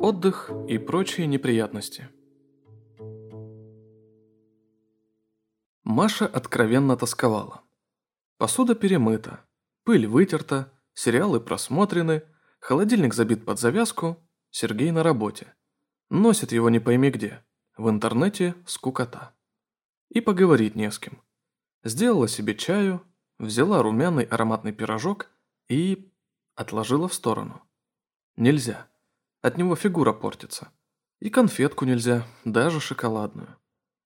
Отдых и прочие неприятности. Маша откровенно тосковала. Посуда перемыта, пыль вытерта, сериалы просмотрены, холодильник забит под завязку, Сергей на работе. Носит его не пойми где. В интернете скукота. И поговорить не с кем. Сделала себе чаю, взяла румяный ароматный пирожок и отложила в сторону. Нельзя. От него фигура портится. И конфетку нельзя, даже шоколадную.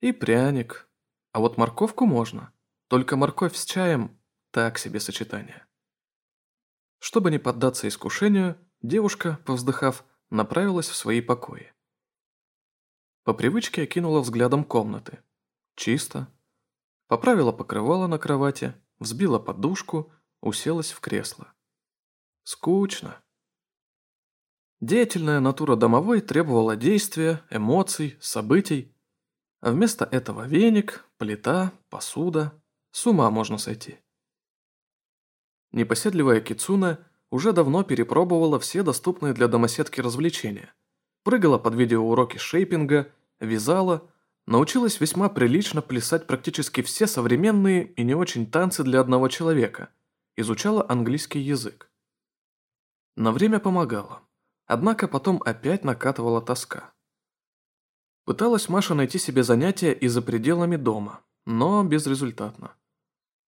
И пряник. А вот морковку можно. Только морковь с чаем – так себе сочетание. Чтобы не поддаться искушению, девушка, повздыхав, направилась в свои покои. По привычке окинула взглядом комнаты. Чисто. Поправила покрывало на кровати, взбила подушку, уселась в кресло. Скучно. Деятельная натура домовой требовала действия, эмоций, событий. А вместо этого веник, плита, посуда. С ума можно сойти. Непоседливая Кицуна уже давно перепробовала все доступные для домоседки развлечения. Прыгала под видеоуроки шейпинга, вязала, научилась весьма прилично плясать практически все современные и не очень танцы для одного человека, изучала английский язык. На время помогала. Однако потом опять накатывала тоска. Пыталась Маша найти себе занятия и за пределами дома, но безрезультатно.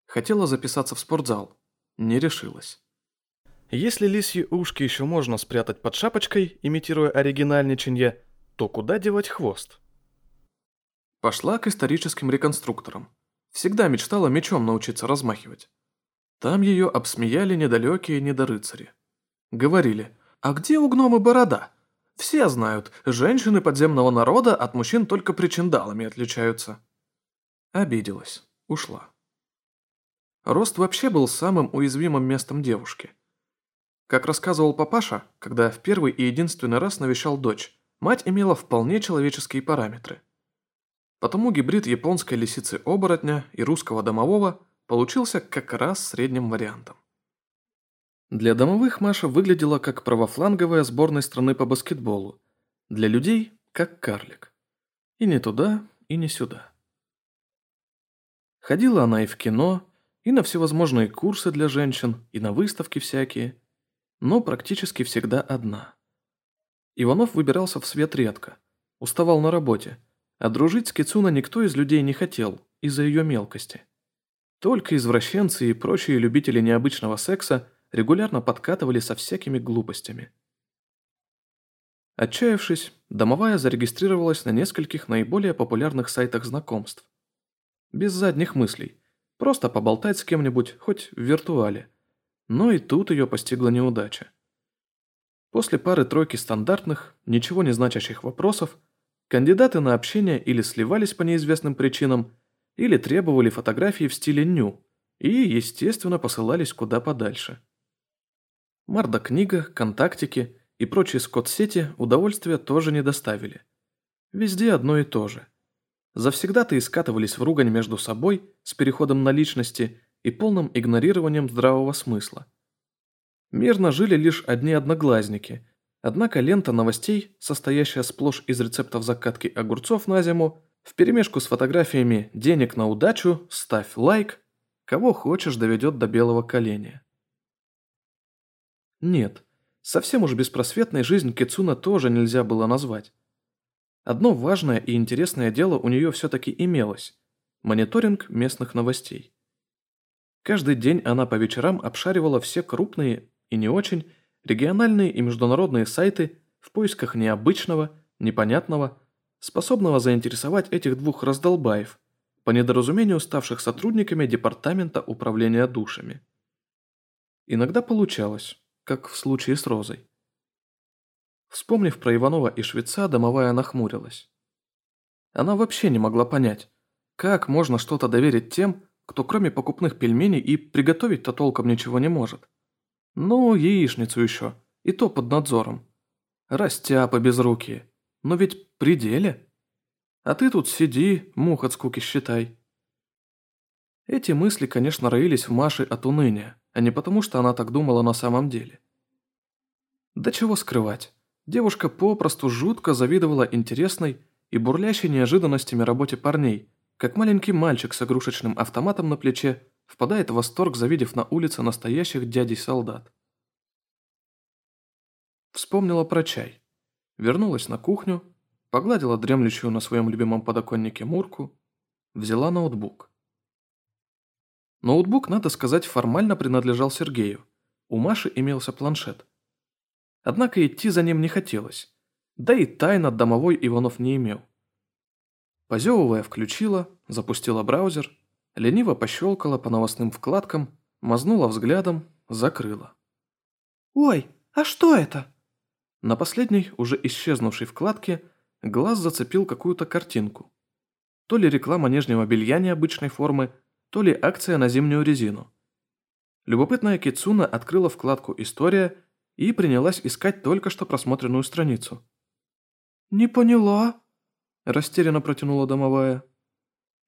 Хотела записаться в спортзал, не решилась. Если лисьи ушки еще можно спрятать под шапочкой, имитируя оригинальничанье, то куда девать хвост? Пошла к историческим реконструкторам. Всегда мечтала мечом научиться размахивать. Там ее обсмеяли недалекие недорыцари. Говорили – а где у гнома борода? Все знают, женщины подземного народа от мужчин только причиндалами отличаются. Обиделась, ушла. Рост вообще был самым уязвимым местом девушки. Как рассказывал папаша, когда в первый и единственный раз навещал дочь, мать имела вполне человеческие параметры. Потому гибрид японской лисицы-оборотня и русского домового получился как раз средним вариантом. Для домовых Маша выглядела как правофланговая сборная страны по баскетболу. Для людей – как карлик. И не туда, и не сюда. Ходила она и в кино, и на всевозможные курсы для женщин, и на выставки всякие, но практически всегда одна. Иванов выбирался в свет редко, уставал на работе, а дружить с Кицуна никто из людей не хотел из-за ее мелкости. Только извращенцы и прочие любители необычного секса – регулярно подкатывали со всякими глупостями. Отчаявшись, домовая зарегистрировалась на нескольких наиболее популярных сайтах знакомств. Без задних мыслей, просто поболтать с кем-нибудь, хоть в виртуале. Но и тут ее постигла неудача. После пары-тройки стандартных, ничего не значащих вопросов, кандидаты на общение или сливались по неизвестным причинам, или требовали фотографии в стиле ню и, естественно, посылались куда подальше. Марда-книга, контактики и прочие скот-сети удовольствия тоже не доставили. Везде одно и то же. Завсегда-то и скатывались в ругань между собой с переходом на личности и полным игнорированием здравого смысла. Мирно жили лишь одни одноглазники, однако лента новостей, состоящая сплошь из рецептов закатки огурцов на зиму, вперемешку с фотографиями «денег на удачу», «ставь лайк», кого хочешь доведет до белого коленя. Нет, совсем уж беспросветной жизнь Кицуна тоже нельзя было назвать. Одно важное и интересное дело у нее все-таки имелось – мониторинг местных новостей. Каждый день она по вечерам обшаривала все крупные и не очень региональные и международные сайты в поисках необычного, непонятного, способного заинтересовать этих двух раздолбаев, по недоразумению ставших сотрудниками Департамента управления душами. Иногда получалось как в случае с Розой. Вспомнив про Иванова и швеца, домовая нахмурилась. Она вообще не могла понять, как можно что-то доверить тем, кто кроме покупных пельменей и приготовить-то толком ничего не может. Ну, яичницу еще, и то под надзором. Растяпы безрукие, но ведь при деле. А ты тут сиди, мух от скуки считай. Эти мысли, конечно, роились в Маше от уныния а не потому, что она так думала на самом деле. Да чего скрывать. девушка попросту жутко завидовала интересной и бурлящей неожиданностями работе парней, как маленький мальчик с игрушечным автоматом на плече впадает в восторг, завидев на улице настоящих дядей-солдат. Вспомнила про чай. Вернулась на кухню, погладила дремлющую на своем любимом подоконнике Мурку, взяла ноутбук. Ноутбук, надо сказать, формально принадлежал Сергею. У Маши имелся планшет. Однако идти за ним не хотелось. Да и тайна домовой Иванов не имел. Позевывая, включила, запустила браузер, лениво пощелкала по новостным вкладкам, мазнула взглядом, закрыла. «Ой, а что это?» На последней, уже исчезнувшей вкладке, глаз зацепил какую-то картинку. То ли реклама нижнего белья необычной формы, то ли акция на зимнюю резину. Любопытная Кицуна открыла вкладку «История» и принялась искать только что просмотренную страницу. «Не поняла», – растерянно протянула домовая.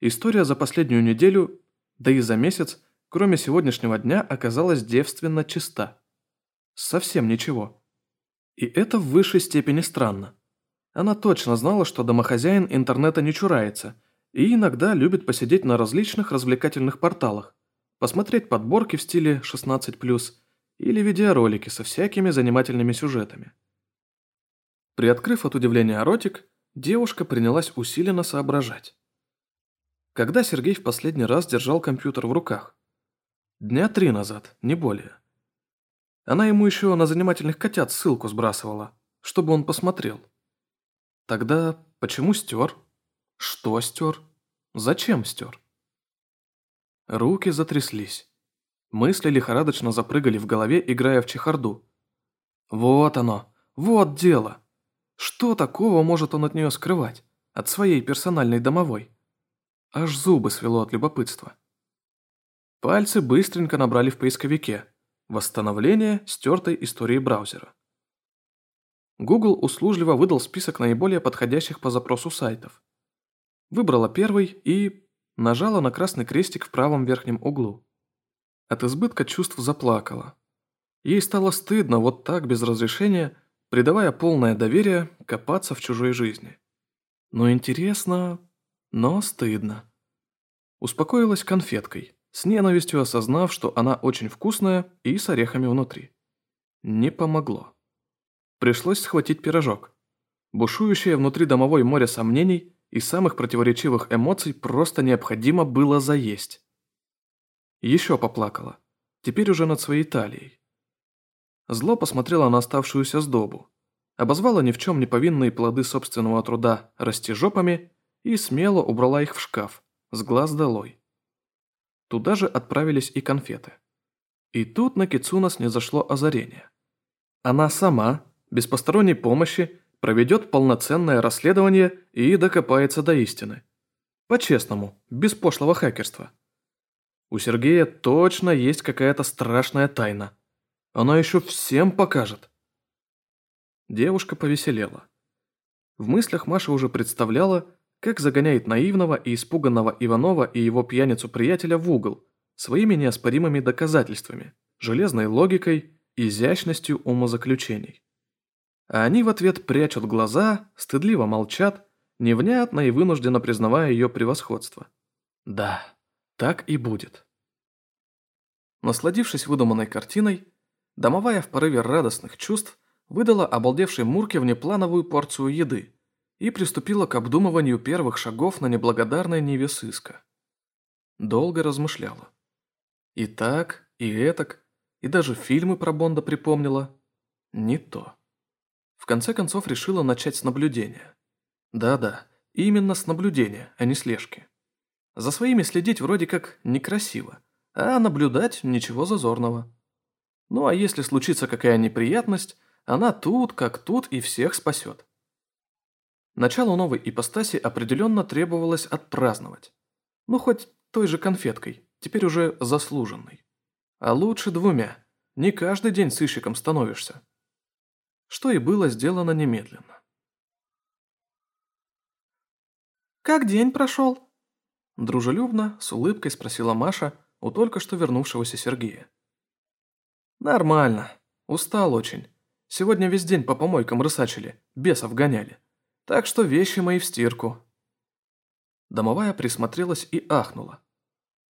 История за последнюю неделю, да и за месяц, кроме сегодняшнего дня, оказалась девственно чиста. Совсем ничего. И это в высшей степени странно. Она точно знала, что домохозяин интернета не чурается и иногда любит посидеть на различных развлекательных порталах, посмотреть подборки в стиле 16+, или видеоролики со всякими занимательными сюжетами. Приоткрыв от удивления ротик, девушка принялась усиленно соображать. Когда Сергей в последний раз держал компьютер в руках? Дня три назад, не более. Она ему еще на занимательных котят ссылку сбрасывала, чтобы он посмотрел. Тогда почему стер? Что стер? Зачем стер? Руки затряслись. Мысли лихорадочно запрыгали в голове, играя в чехарду. Вот оно, вот дело. Что такого может он от нее скрывать? От своей персональной домовой? Аж зубы свело от любопытства. Пальцы быстренько набрали в поисковике – Восстановление стертой истории браузера. Google услужливо выдал список наиболее подходящих по запросу сайтов. Выбрала первый и нажала на красный крестик в правом верхнем углу. От избытка чувств заплакала. Ей стало стыдно вот так, без разрешения, придавая полное доверие, копаться в чужой жизни. Но интересно, но стыдно. Успокоилась конфеткой с ненавистью осознав, что она очень вкусная и с орехами внутри. Не помогло. Пришлось схватить пирожок. Бушующее внутри домовой море сомнений и самых противоречивых эмоций просто необходимо было заесть. Еще поплакала, теперь уже над своей талией. Зло посмотрела на оставшуюся сдобу, обозвала ни в чем не повинные плоды собственного труда растяжопами и смело убрала их в шкаф, с глаз долой. Туда же отправились и конфеты. И тут на Кицуна снизошло озарение. Она сама, без посторонней помощи, проведет полноценное расследование и докопается до истины. По-честному, без пошлого хакерства. У Сергея точно есть какая-то страшная тайна. Она еще всем покажет. Девушка повеселела. В мыслях Маша уже представляла, как загоняет наивного и испуганного Иванова и его пьяницу-приятеля в угол своими неоспоримыми доказательствами, железной логикой, изящностью умозаключений. А они в ответ прячут глаза, стыдливо молчат, невнятно и вынужденно признавая ее превосходство. Да, так и будет. Насладившись выдуманной картиной, домовая в порыве радостных чувств выдала обалдевшей Мурке внеплановую порцию еды, и приступила к обдумыванию первых шагов на неблагодарной ниве сыска. Долго размышляла. И так, и этак, и даже фильмы про Бонда припомнила. Не то. В конце концов решила начать с наблюдения. Да-да, именно с наблюдения, а не слежки. За своими следить вроде как некрасиво, а наблюдать ничего зазорного. Ну а если случится какая неприятность, она тут как тут и всех спасет. Начало новой ипостаси определенно требовалось отпраздновать. Ну, хоть той же конфеткой, теперь уже заслуженной. А лучше двумя. Не каждый день сыщиком становишься. Что и было сделано немедленно. «Как день прошел?» Дружелюбно, с улыбкой спросила Маша у только что вернувшегося Сергея. «Нормально. Устал очень. Сегодня весь день по помойкам рысачили, бесов гоняли. Так что вещи мои в стирку». Домовая присмотрелась и ахнула.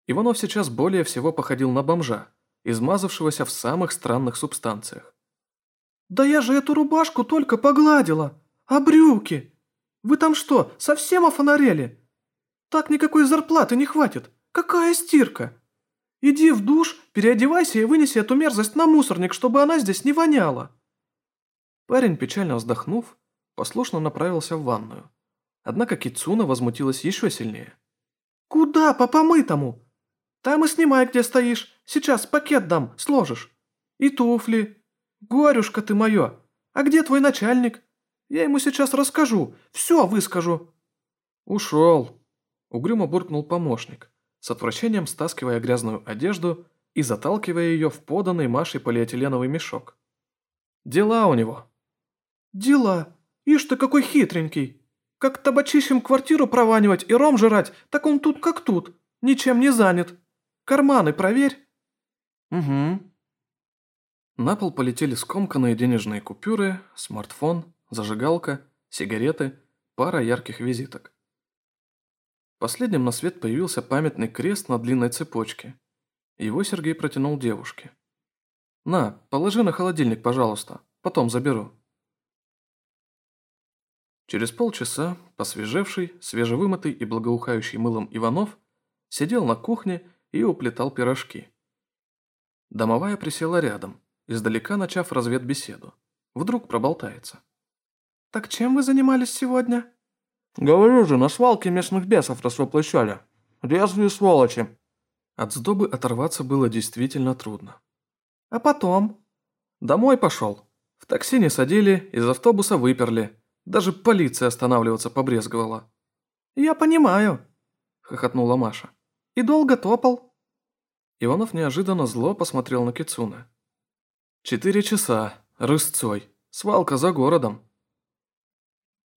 Иванов сейчас более всего походил на бомжа, измазавшегося в самых странных субстанциях. «Да я же эту рубашку только погладила! А брюки? Вы там что, совсем офонарели? Так никакой зарплаты не хватит! Какая стирка! Иди в душ, переодевайся и вынеси эту мерзость на мусорник, чтобы она здесь не воняла!» Парень, печально вздохнув, послушно направился в ванную. Однако Кицуна возмутилась еще сильнее. «Куда по помытому? Там и снимай, где стоишь. Сейчас пакет дам, сложишь. И туфли. Горюшка ты мое. А где твой начальник? Я ему сейчас расскажу, все выскажу». «Ушел», — угрюмо буркнул помощник, с отвращением стаскивая грязную одежду и заталкивая ее в поданный Машей полиэтиленовый мешок. «Дела у него». «Дела? Ишь ты какой хитренький. Как табачищем квартиру прованивать и ром жрать, так он тут как тут, ничем не занят». Карманы проверь». «Угу». На пол полетели скомканные денежные купюры, смартфон, зажигалка, сигареты, пара ярких визиток. Последним на свет появился памятный крест на длинной цепочке. Его Сергей протянул девушке. «На, положи на холодильник, пожалуйста, потом заберу». Через полчаса посвежевший, свежевымытый и благоухающий мылом Иванов сидел на кухне и уплетал пирожки. Домовая присела рядом, издалека начав разведбеседу. Вдруг проболтается. «Так чем вы занимались сегодня?» «Говорю же, на свалке местных бесов расвоплощали. Резвые сволочи». От сдобы оторваться было действительно трудно. «А потом?» «Домой пошел. В такси не садили, из автобуса выперли. Даже полиция останавливаться побрезговала». «Я понимаю», — хохотнула Маша. И долго топал?» Иванов неожиданно зло посмотрел на Кицуна. «Четыре часа. Рысцой. Свалка за городом».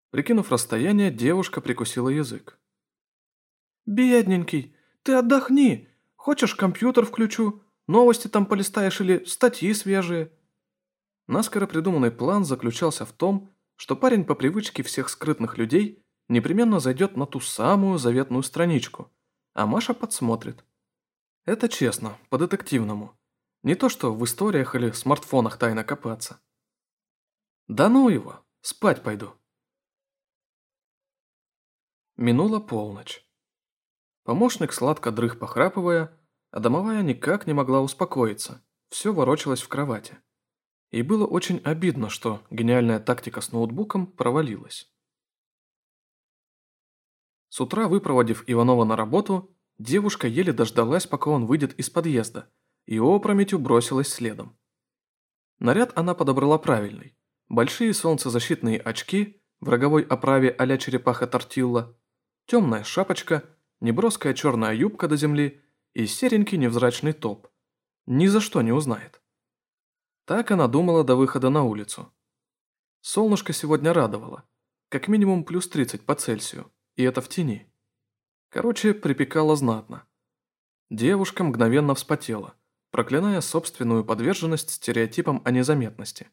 Прикинув расстояние, девушка прикусила язык. «Бедненький, ты отдохни. Хочешь, компьютер включу? Новости там полистаешь или статьи свежие?» Наскоро придуманный план заключался в том, что парень по привычке всех скрытных людей непременно зайдет на ту самую заветную страничку – а Маша подсмотрит. Это честно, по-детективному. Не то что в историях или смартфонах тайно копаться. Да ну его, спать пойду. Минула полночь. Помощник сладко дрых похрапывая, а домовая никак не могла успокоиться, все ворочалось в кровати. И было очень обидно, что гениальная тактика с ноутбуком провалилась. С утра, выпроводив Иванова на работу, девушка еле дождалась, пока он выйдет из подъезда, и опрометью бросилась следом. Наряд она подобрала правильный. Большие солнцезащитные очки в роговой оправе а-ля черепаха тортилла, темная шапочка, неброская черная юбка до земли и серенький невзрачный топ. Ни за что не узнает. Так она думала до выхода на улицу. Солнышко сегодня радовало. Как минимум плюс 30 по Цельсию и это в тени. Короче, припекало знатно. Девушка мгновенно вспотела, проклиная собственную подверженность стереотипам о незаметности.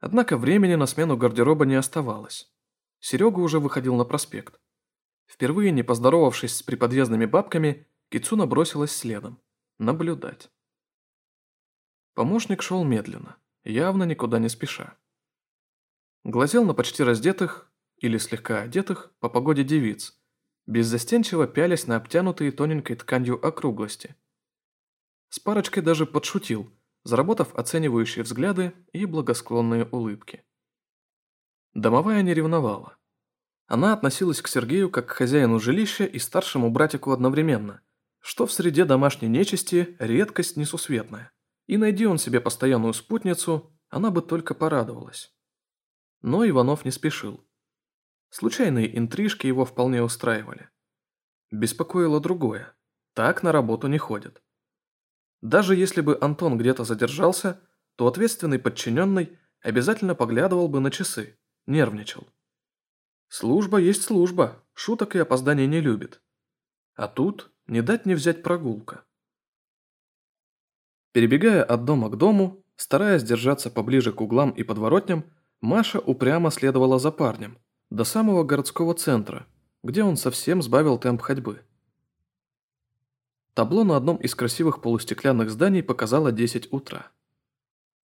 Однако времени на смену гардероба не оставалось. Серега уже выходил на проспект. Впервые не поздоровавшись с приподъездными бабками, Кицуна бросилась следом. Наблюдать. Помощник шел медленно, явно никуда не спеша. Глазел на почти раздетых, или слегка одетых по погоде девиц, беззастенчиво пялись на обтянутые тоненькой тканью округлости. С парочкой даже подшутил, заработав оценивающие взгляды и благосклонные улыбки. Домовая не ревновала. Она относилась к Сергею как к хозяину жилища и старшему братику одновременно, что в среде домашней нечисти редкость несусветная. И найди он себе постоянную спутницу, она бы только порадовалась. Но Иванов не спешил. Случайные интрижки его вполне устраивали. Беспокоило другое. Так на работу не ходят. Даже если бы Антон где-то задержался, то ответственный подчиненный обязательно поглядывал бы на часы, нервничал. Служба есть служба, шуток и опозданий не любит. А тут не дать не взять прогулка. Перебегая от дома к дому, Стараясь держаться поближе к углам и подворотням, Маша упрямо следовала за парнем, до самого городского центра, где он совсем сбавил темп ходьбы. Табло на одном из красивых полустеклянных зданий показало 10 утра.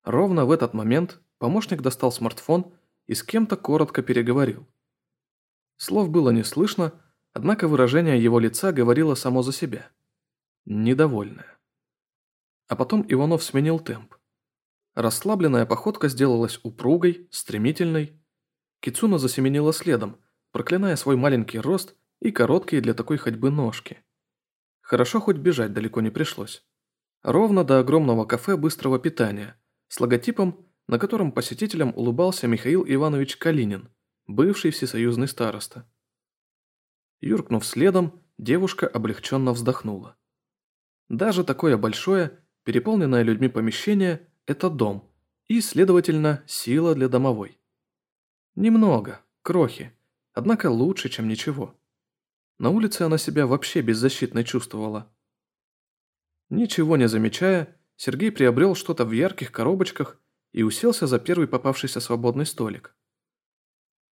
Ровно в этот момент помощник достал смартфон и с кем-то коротко переговорил. Слов было не слышно, однако выражение его лица говорило само за себя. Недовольное. А потом Иванов сменил темп. Расслабленная походка сделалась упругой, стремительной. Кицуна засеменила следом, проклиная свой маленький рост и короткие для такой ходьбы ножки. Хорошо, хоть бежать далеко не пришлось. Ровно до огромного кафе быстрого питания, с логотипом, на котором посетителям улыбался Михаил Иванович Калинин, бывший всесоюзный староста. Юркнув следом, девушка облегченно вздохнула. Даже такое большое, переполненное людьми помещение – это дом, и, следовательно, сила для домовой. Немного, крохи, однако лучше, чем ничего. На улице она себя вообще беззащитной чувствовала. Ничего не замечая, Сергей приобрел что-то в ярких коробочках и уселся за первый попавшийся свободный столик.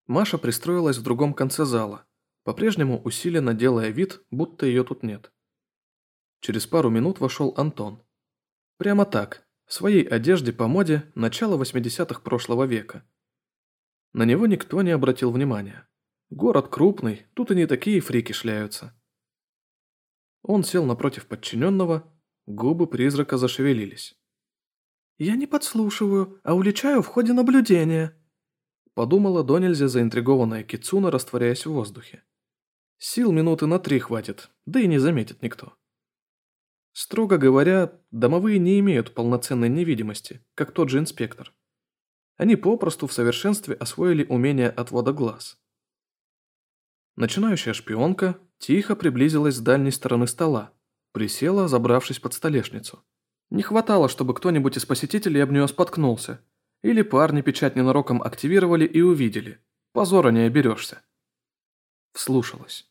Маша пристроилась в другом конце зала, по-прежнему усиленно делая вид, будто ее тут нет. Через пару минут вошел Антон. Прямо так, в своей одежде по моде начала 80-х прошлого века. На него никто не обратил внимания. Город крупный, тут и не такие фрики шляются. Он сел напротив подчиненного, губы призрака зашевелились. «Я не подслушиваю, а уличаю в ходе наблюдения», подумала до нельзя заинтригованная Кицуна, растворяясь в воздухе. Сил минуты на три хватит, да и не заметит никто. Строго говоря, домовые не имеют полноценной невидимости, как тот же инспектор. Они попросту в совершенстве освоили умение отвода глаз. Начинающая шпионка тихо приблизилась с дальней стороны стола, присела, забравшись под столешницу. Не хватало, чтобы кто-нибудь из посетителей об нее споткнулся, или парни печать ненароком активировали и увидели. Позора не оберешься. Вслушалась.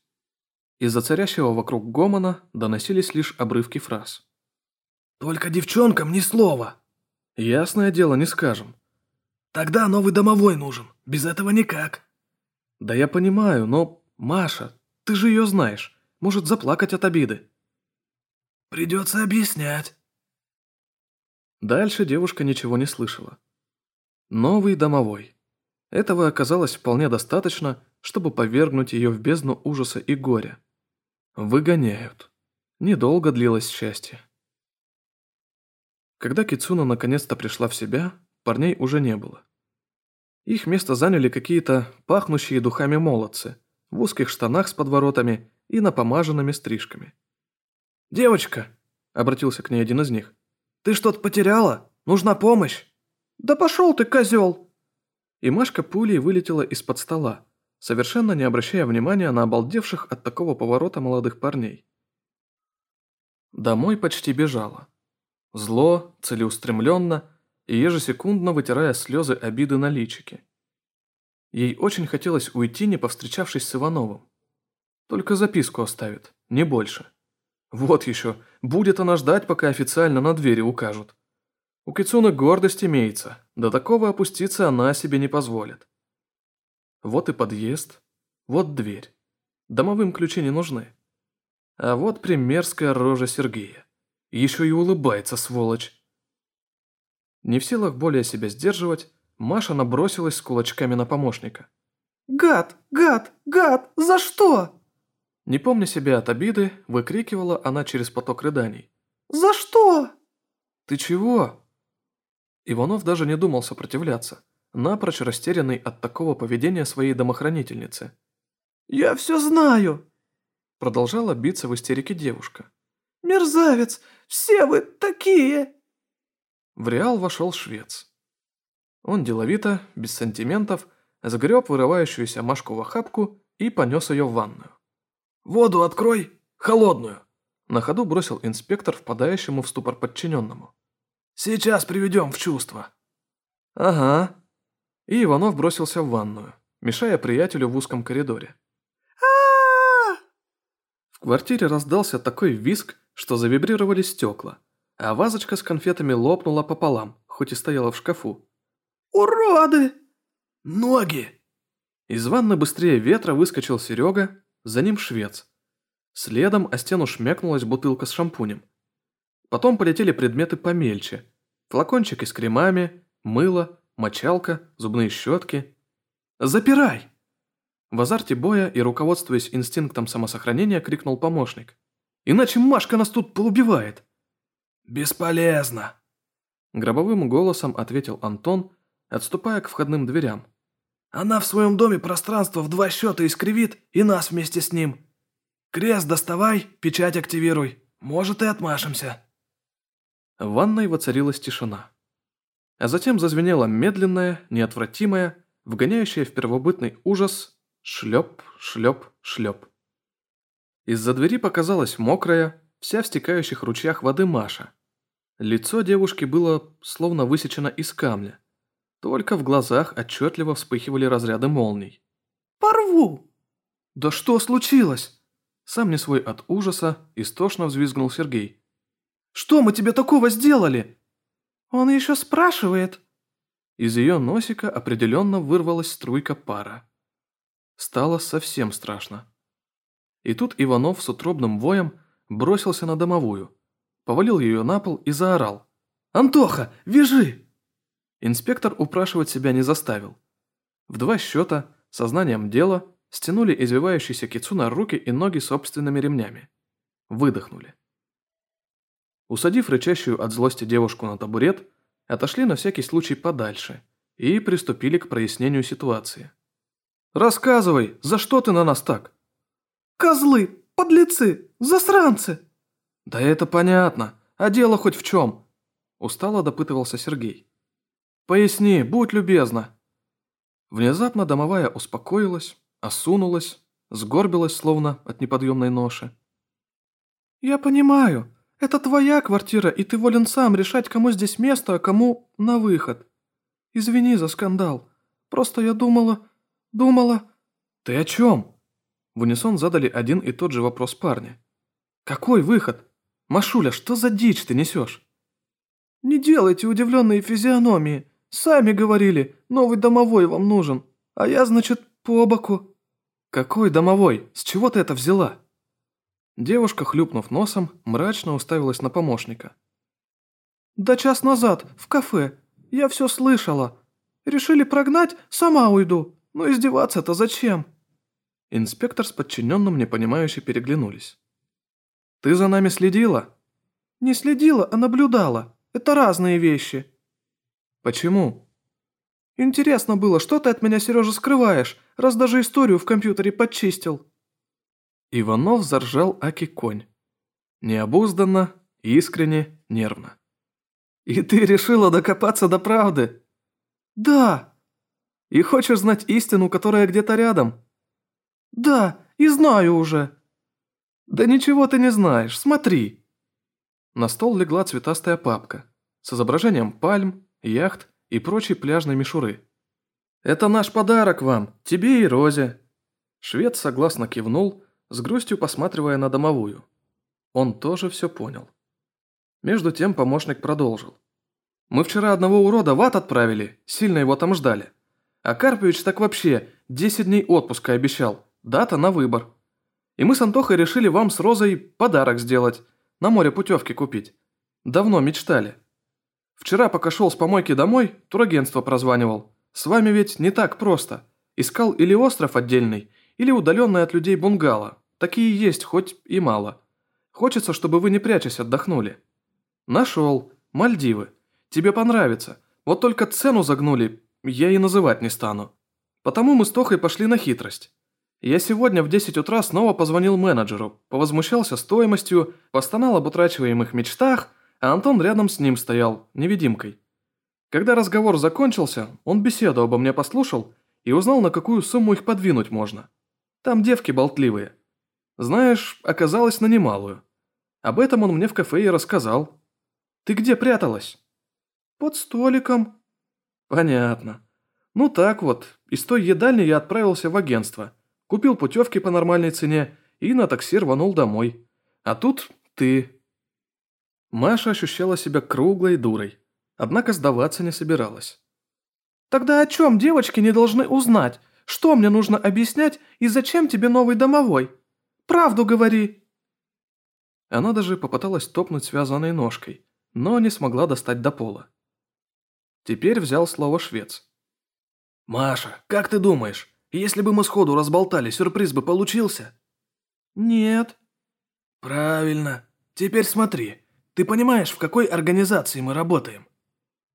Из-за царящего вокруг гомона доносились лишь обрывки фраз. «Только девчонкам ни слова!» «Ясное дело, не скажем». «Тогда новый домовой нужен, без этого никак». «Да я понимаю, но «Маша, ты же ее знаешь. Может заплакать от обиды». «Придется объяснять». Дальше девушка ничего не слышала. Новый домовой. Этого оказалось вполне достаточно, чтобы повергнуть ее в бездну ужаса и горя. Выгоняют. Недолго длилось счастье. Когда Кицуна наконец-то пришла в себя, парней уже не было. Их место заняли какие-то пахнущие духами молодцы – в узких штанах с подворотами и напомаженными стрижками. «Девочка!» – обратился к ней один из них. «Ты что-то потеряла? Нужна помощь?» «Да пошел ты, козел!» И Машка пулей вылетела из-под стола, совершенно не обращая внимания на обалдевших от такого поворота молодых парней. Домой почти бежала. Зло, целеустремленно и ежесекундно вытирая слезы обиды на личике. Ей очень хотелось уйти, не повстречавшись с Ивановым. Только записку оставит, не больше. Вот еще, будет она ждать, пока официально на двери укажут. У Кицуны гордость имеется, до такого опуститься она себе не позволит. Вот и подъезд, вот дверь. Домовым ключи не нужны. А вот примерская рожа Сергея. Еще и улыбается, сволочь. Не в силах более себя сдерживать, Маша набросилась с кулачками на помощника. «Гад! Гад! Гад! За что?» Не помня себя от обиды, выкрикивала она через поток рыданий. «За что?» «Ты чего?» Иванов даже не думал сопротивляться, напрочь растерянный от такого поведения своей домохранительницы. «Я все знаю!» Продолжала биться в истерике девушка. «Мерзавец! Все вы такие!» В Реал вошел швец. Он деловито, без сантиментов, сгреб вырывающуюся Машку в охапку и понес ее в ванную. «Воду открой! Холодную!» На ходу бросил инспектор впадающему в ступор подчиненному. «Сейчас приведем в чувство». «Ага». И Иванов бросился в ванную, мешая приятелю в узком коридоре. В квартире раздался такой визг, что завибрировали стекла, а вазочка с конфетами лопнула пополам, хоть и стояла в шкафу. «Уроды!» «Ноги!» Из ванны быстрее ветра выскочил Серега, за ним швец. Следом о стену шмякнулась бутылка с шампунем. Потом полетели предметы помельче. Флакончики с кремами, мыло, мочалка, зубные щетки. «Запирай!» В азарте боя и руководствуясь инстинктом самосохранения, крикнул помощник. «Иначе Машка нас тут поубивает!» «Бесполезно!» Гробовым голосом ответил Антон, отступая к входным дверям. «Она в своем доме пространство в два счета искривит, и нас вместе с ним. Крест доставай, печать активируй. Может, и отмашемся». В ванной воцарилась тишина. А затем зазвенела медленная, неотвратимая, вгоняющая в первобытный ужас шлеп, шлеп, шлеп. Из-за двери показалась мокрая, вся в стекающих ручьях воды Маша. Лицо девушки было словно высечено из камня. Только в глазах отчетливо вспыхивали разряды молний. «Порву!» «Да что случилось?» Сам не свой от ужаса, истошно взвизгнул Сергей. «Что мы тебе такого сделали?» «Он еще спрашивает». Из ее носика определенно вырвалась струйка пара. Стало совсем страшно. И тут Иванов с утробным воем бросился на домовую, повалил ее на пол и заорал. «Антоха, вяжи!» Инспектор упрашивать себя не заставил. В два счета, сознанием дела, стянули извивающийся кицуна руки и ноги собственными ремнями. Выдохнули. Усадив рычащую от злости девушку на табурет, отошли на всякий случай подальше и приступили к прояснению ситуации. «Рассказывай, за что ты на нас так?» «Козлы, подлецы, засранцы!» «Да это понятно, а дело хоть в чем?» Устало допытывался Сергей. «Поясни, будь любезна». Внезапно домовая успокоилась, осунулась, сгорбилась словно от неподъемной ноши. «Я понимаю, это твоя квартира, и ты волен сам решать, кому здесь место, а кому на выход. Извини за скандал. Просто я думала... думала...» «Ты о чем?» В унисон задали один и тот же вопрос парни. «Какой выход? Машуля, что за дичь ты несешь?» «Не делайте удивленные физиономии. Сами говорили, новый домовой вам нужен. А я, значит, по боку». «Какой домовой? С чего ты это взяла?» Девушка, хлюпнув носом, мрачно уставилась на помощника. «Да час назад, в кафе. Я все слышала. Решили прогнать, сама уйду. Но издеваться-то зачем?» Инспектор с подчиненным непонимающе переглянулись. «Ты за нами следила?» «Не следила, а наблюдала. Это разные вещи». «Почему?» «Интересно было, что ты от меня, Сережа, скрываешь, раз даже историю в компьютере подчистил?» Иванов заржал Аки конь. Необузданно, искренне, нервно. «И ты решила докопаться до правды?» «Да». «И хочешь знать истину, которая где-то рядом?» «Да, и знаю уже». «Да ничего ты не знаешь, смотри». На стол легла цветастая папка с изображением пальм, яхт и прочей пляжной мишуры. «Это наш подарок вам, тебе и Розе». Швед согласно кивнул, с грустью посматривая на домовую. Он тоже все понял. Между тем помощник продолжил. «Мы вчера одного урода в ад отправили, сильно его там ждали. А Карпович так вообще 10 дней отпуска обещал, дата на выбор. И мы с Антохой решили вам с Розой подарок сделать, на море путевки купить. Давно мечтали. Вчера, пока шел с помойки домой, турагентство прозванивал. С вами ведь не так просто. Искал или остров отдельный, или удаленное от людей бунгало. Такие есть, хоть и мало. Хочется, чтобы вы не прячась отдохнули. Нашел. Мальдивы. Тебе понравится. Вот только цену загнули, я и называть не стану. Потому мы с Тохой пошли на хитрость. Я сегодня в 10 утра снова позвонил менеджеру, повозмущался стоимостью, постонал об утрачиваемых мечтах, а Антон рядом с ним стоял, невидимкой. Когда разговор закончился, он беседу обо мне послушал и узнал, на какую сумму их подвинуть можно. Там девки болтливые. Знаешь, оказалось на немалую. Об этом он мне в кафе и рассказал. Ты где пряталась? Под столиком. Понятно. Ну так вот, из той едальни я отправился в агентство. Купил путевки по нормальной цене и на такси рванул домой. А тут ты. Маша ощущала себя круглой дурой. Однако сдаваться не собиралась. «Тогда о чем девочки не должны узнать? Что мне нужно объяснять и зачем тебе новый домовой? Правду говори!» Она даже попыталась топнуть связанной ножкой, но не смогла достать до пола. Теперь взял слово швец. «Маша, как ты думаешь, если бы мы сходу разболтали, сюрприз бы получился?» «Нет». «Правильно. Теперь смотри. Ты понимаешь, в какой организации мы работаем?»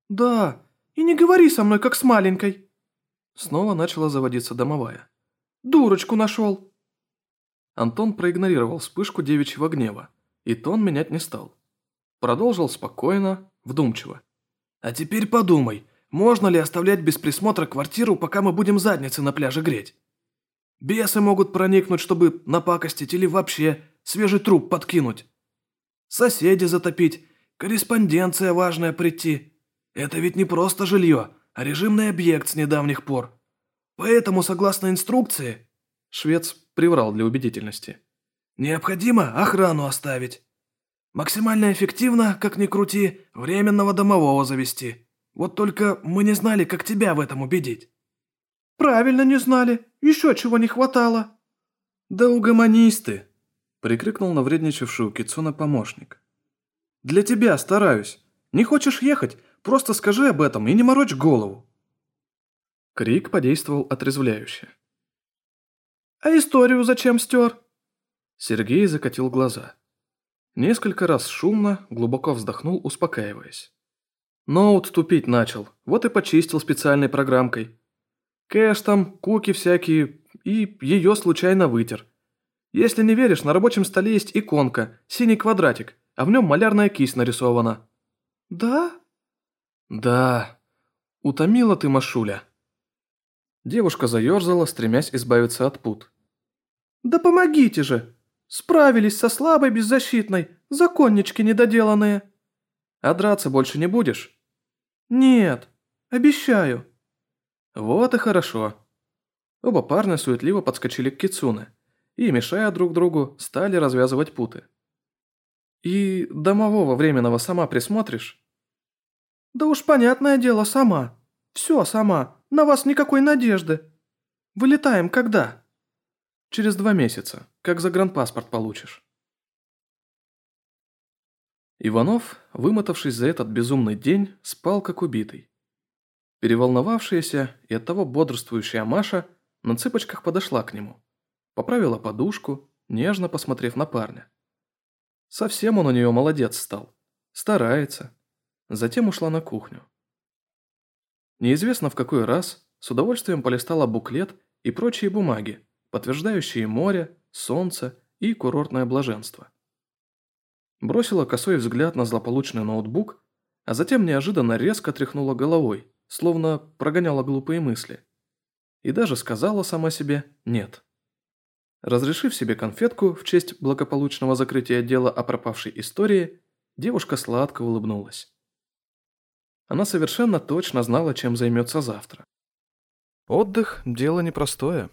«Да. И не говори со мной, как с маленькой». Снова начала заводиться домовая. «Дурочку нашел». Антон проигнорировал вспышку девичьего гнева, и тон менять не стал. Продолжил спокойно, вдумчиво. «А теперь подумай, можно ли оставлять без присмотра квартиру, пока мы будем задницы на пляже греть? Бесы могут проникнуть, чтобы напакостить или вообще свежий труп подкинуть. Соседи затопить, корреспонденция важная прийти. Это ведь не просто жилье, а режимный объект с недавних пор. Поэтому, согласно инструкции, швец приврал для убедительности. Необходимо охрану оставить. Максимально эффективно, как ни крути, временного домового завести. Вот только мы не знали, как тебя в этом убедить». «Правильно не знали. Еще чего не хватало». «Да угомонись ты!» – прикрикнул на вредничавшую Кицуна помощник. «Для тебя стараюсь. Не хочешь ехать? Просто скажи об этом и не морочь голову». Крик подействовал отрезвляюще. «А историю зачем стер?» Сергей закатил глаза. Несколько раз шумно, глубоко вздохнул, успокаиваясь. Ноут тупить начал, вот и почистил специальной программкой. Кэш там, куки всякие, и ее случайно вытер. Если не веришь, на рабочем столе есть иконка, синий квадратик, а в нем малярная кисть нарисована. Да? Да. Утомила ты, Машуля. Девушка заерзала, стремясь избавиться от пут. Да помогите же! Справились со слабой беззащитной, законнички недоделанные. А драться больше не будешь? Нет, обещаю. Вот и хорошо. Оба парня суетливо подскочили к Кицуне и, мешая друг другу, стали развязывать путы. И домового временного сама присмотришь? Да уж понятное дело, сама. Все сама, на вас никакой надежды. Вылетаем когда? Через два месяца, как загранпаспорт получишь. Иванов, вымотавшись за этот безумный день, спал как убитый. Переволновавшаяся и оттого бодрствующая Маша на цыпочках подошла к нему. Поправила подушку, нежно посмотрев на парня. Совсем он у нее молодец стал. Старается. Затем ушла на кухню. Неизвестно в какой раз с удовольствием полистала буклет и прочие бумаги, подтверждающие море, солнце и курортное блаженство бросила косой взгляд на злополучный ноутбук, а затем неожиданно резко тряхнула головой, словно прогоняла глупые мысли. И даже сказала сама себе «нет». Разрешив себе конфетку в честь благополучного закрытия дела о пропавшей истории, девушка сладко улыбнулась. Она совершенно точно знала, чем займется завтра. Отдых – дело непростое.